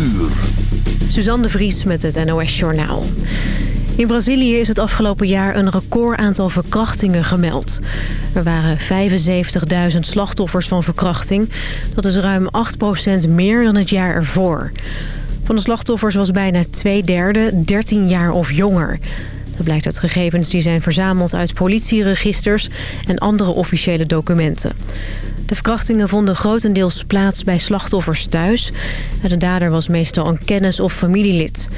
uur. Suzanne de Vries met het NOS Journaal. In Brazilië is het afgelopen jaar een record aantal verkrachtingen gemeld. Er waren 75.000 slachtoffers van verkrachting. Dat is ruim 8% meer dan het jaar ervoor. Van de slachtoffers was bijna twee derde 13 jaar of jonger. Dat blijkt uit gegevens die zijn verzameld uit politieregisters en andere officiële documenten. De verkrachtingen vonden grotendeels plaats bij slachtoffers thuis. De dader was meestal een kennis- of familielid.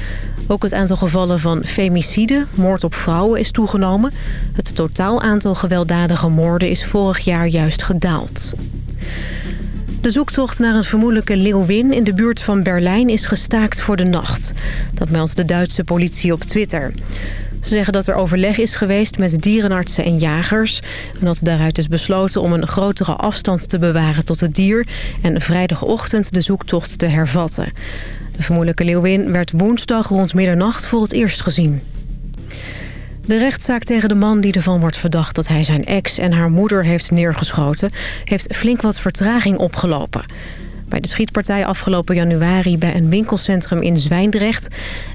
Ook het aantal gevallen van femicide, moord op vrouwen, is toegenomen. Het totaal aantal gewelddadige moorden is vorig jaar juist gedaald. De zoektocht naar een vermoedelijke leeuwin in de buurt van Berlijn is gestaakt voor de nacht. Dat meldt de Duitse politie op Twitter. Ze zeggen dat er overleg is geweest met dierenartsen en jagers... en dat daaruit is besloten om een grotere afstand te bewaren tot het dier... en vrijdagochtend de zoektocht te hervatten. De vermoedelijke leeuwin werd woensdag rond middernacht voor het eerst gezien. De rechtszaak tegen de man die ervan wordt verdacht dat hij zijn ex en haar moeder heeft neergeschoten... heeft flink wat vertraging opgelopen. Bij de schietpartij afgelopen januari bij een winkelcentrum in Zwijndrecht...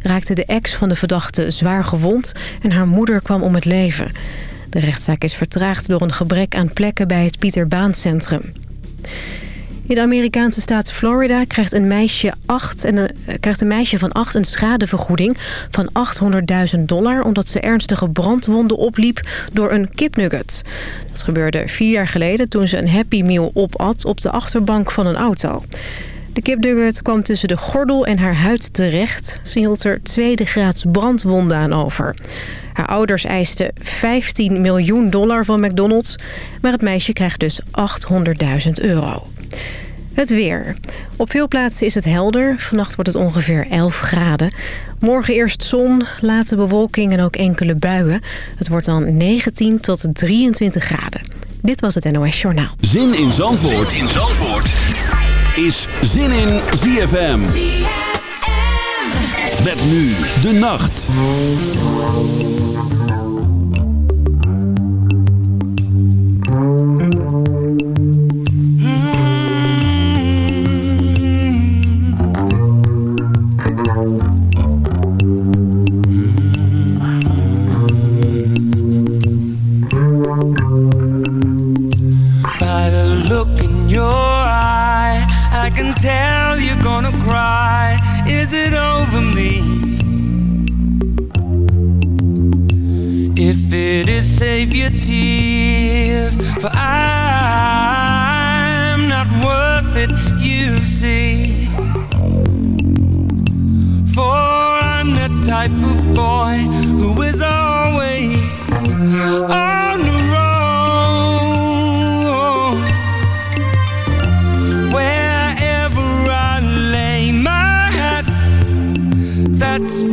raakte de ex van de verdachte zwaar gewond en haar moeder kwam om het leven. De rechtszaak is vertraagd door een gebrek aan plekken bij het Pieter Baan Centrum. In de Amerikaanse staat Florida krijgt een meisje, acht en een, krijgt een meisje van 8 een schadevergoeding van 800.000 dollar... omdat ze ernstige brandwonden opliep door een kipnugget. Dat gebeurde vier jaar geleden toen ze een Happy Meal opat op de achterbank van een auto. De kipnugget kwam tussen de gordel en haar huid terecht. Ze hield er tweede graads brandwonden aan over. Haar ouders eisten 15 miljoen dollar van McDonald's... maar het meisje krijgt dus 800.000 euro. Het weer. Op veel plaatsen is het helder. Vannacht wordt het ongeveer 11 graden. Morgen eerst zon, late bewolking en ook enkele buien. Het wordt dan 19 tot 23 graden. Dit was het NOS Journaal. Zin in Zandvoort, zin in Zandvoort. is Zin in ZFM. ZFM. Met nu de nacht.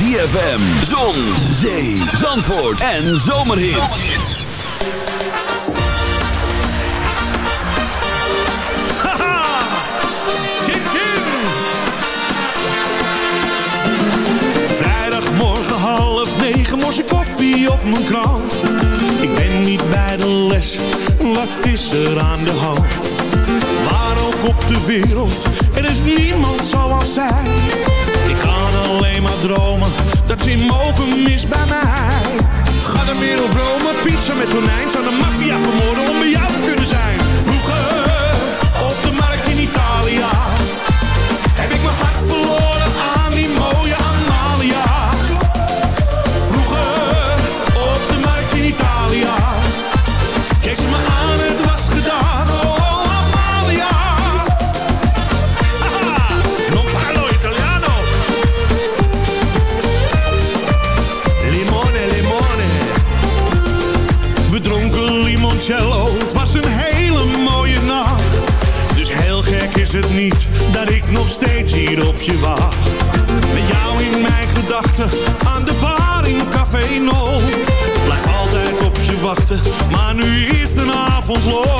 ZFM, Zon, Zee, Zandvoort en Zomerhits. Haha! Vrijdagmorgen half negen, morse koffie op mijn krant. Ik ben niet bij de les, wat is er aan de hand? Waar ook op de wereld, er is niemand zoals zij maar Dat ze mogen mis bij mij. Ga de wereld Rome, pizza met tonijn. Zou de maffia vermoorden om bij jou te kunnen zijn maar nu is de avond low.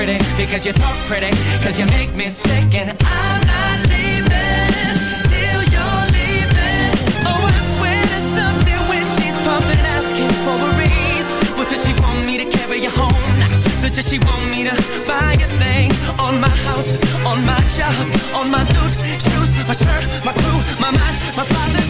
Pretty, because you talk pretty, because you make me sick, and I'm not leaving till you're leaving. Oh, I swear to something when she's pumping, asking for a raise. What does she want me to carry you home? Does she want me to buy a thing on my house, on my job, on my dude, shoes, my shirt, my crew, my mind, my father's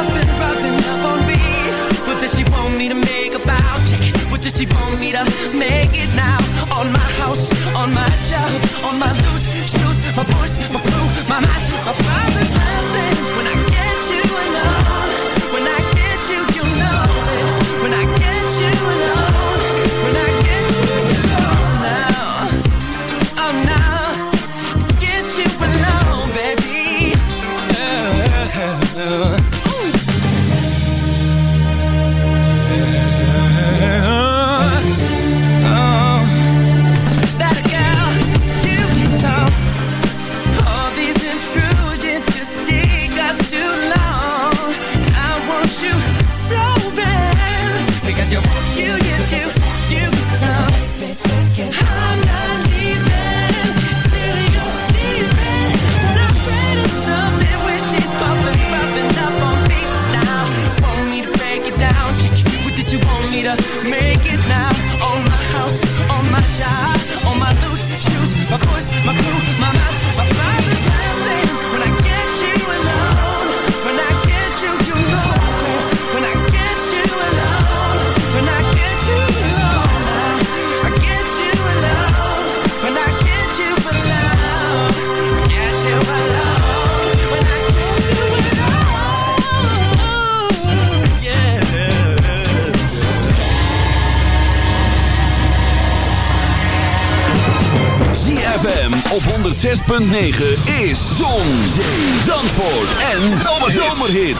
bluffing, rubbing up on me. What does she want me to make about? What does she want me to make it now? On my house, on my job, on my loot, shoes, my voice, my crew, my mind, my father's 106.9 is Zon, Zee, Zandvoort en Zomerhits. Someday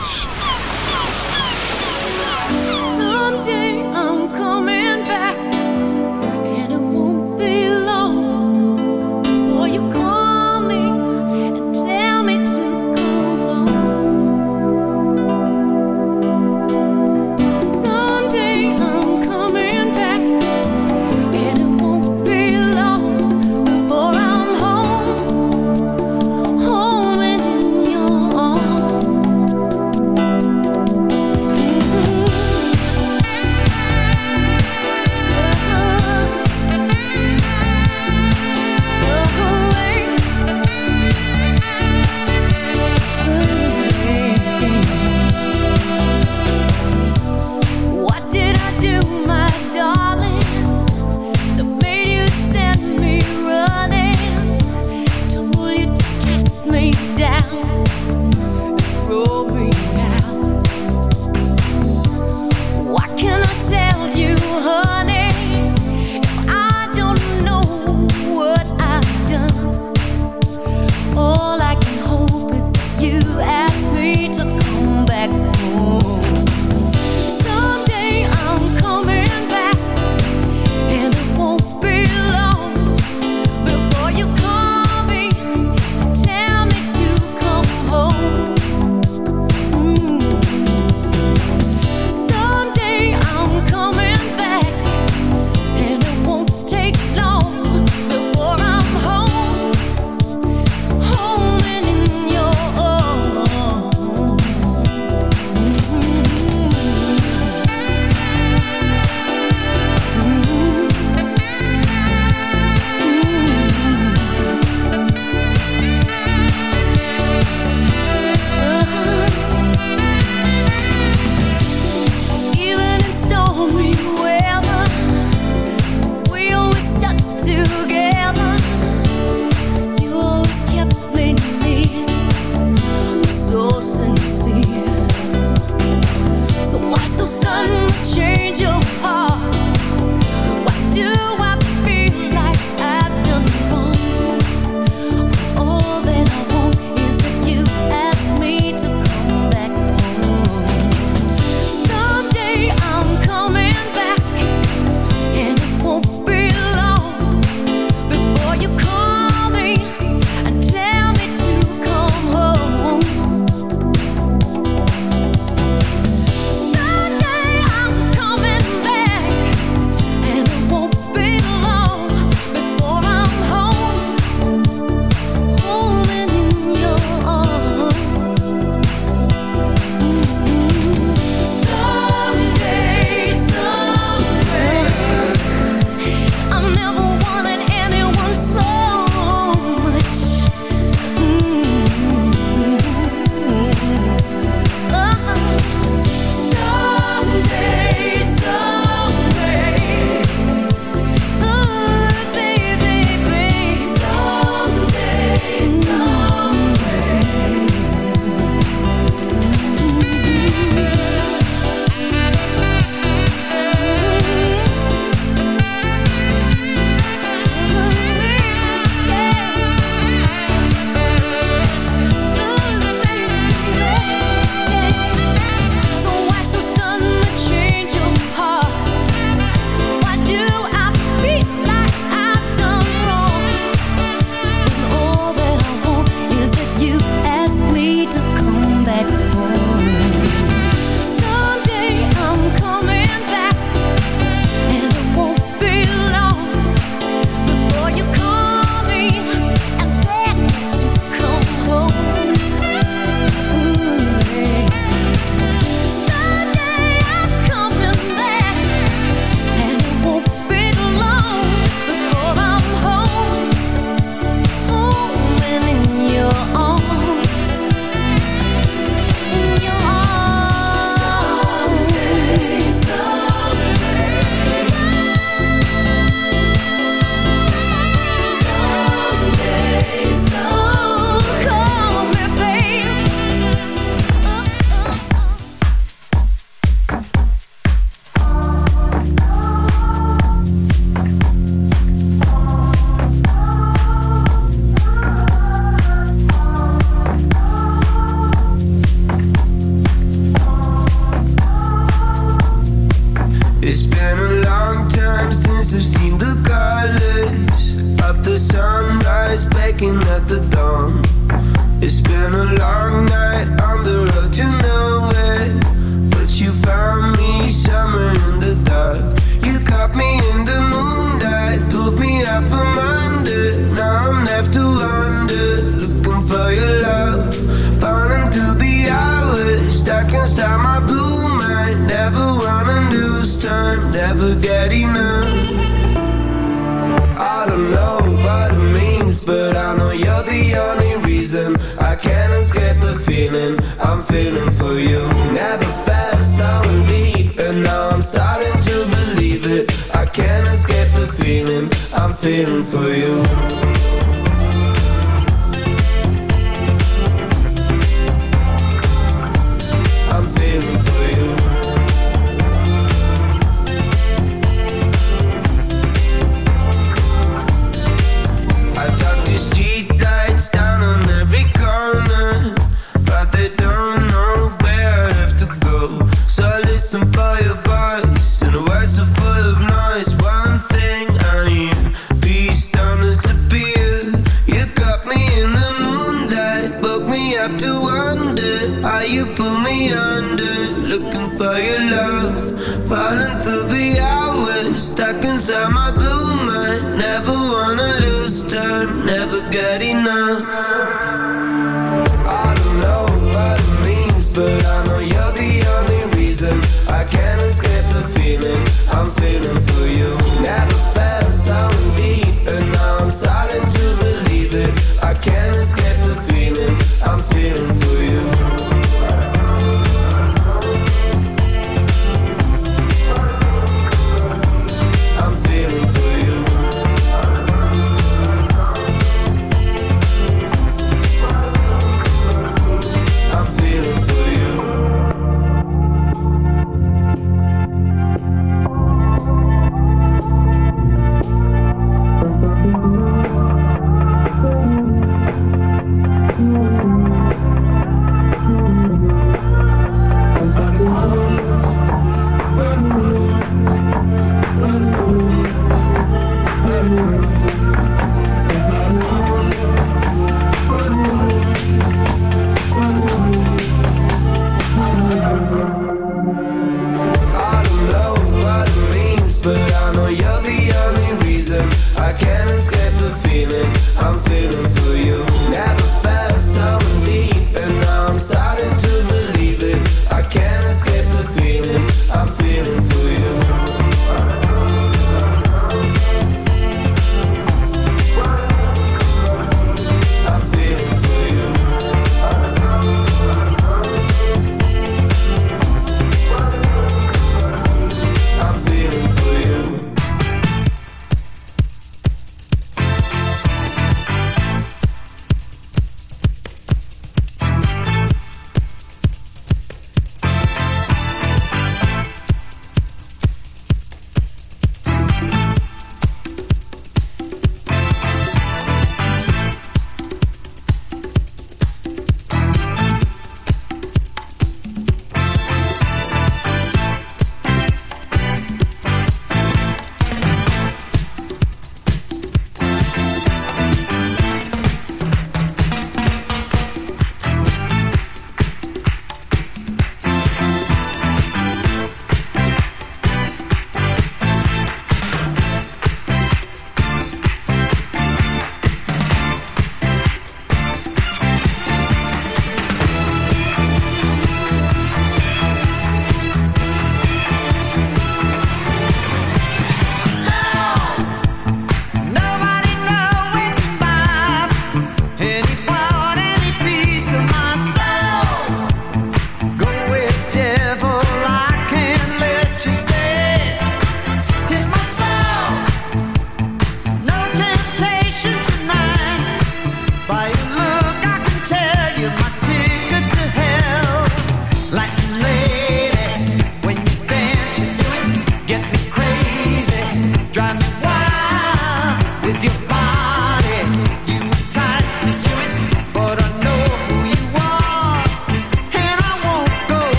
get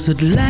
als het lijkt.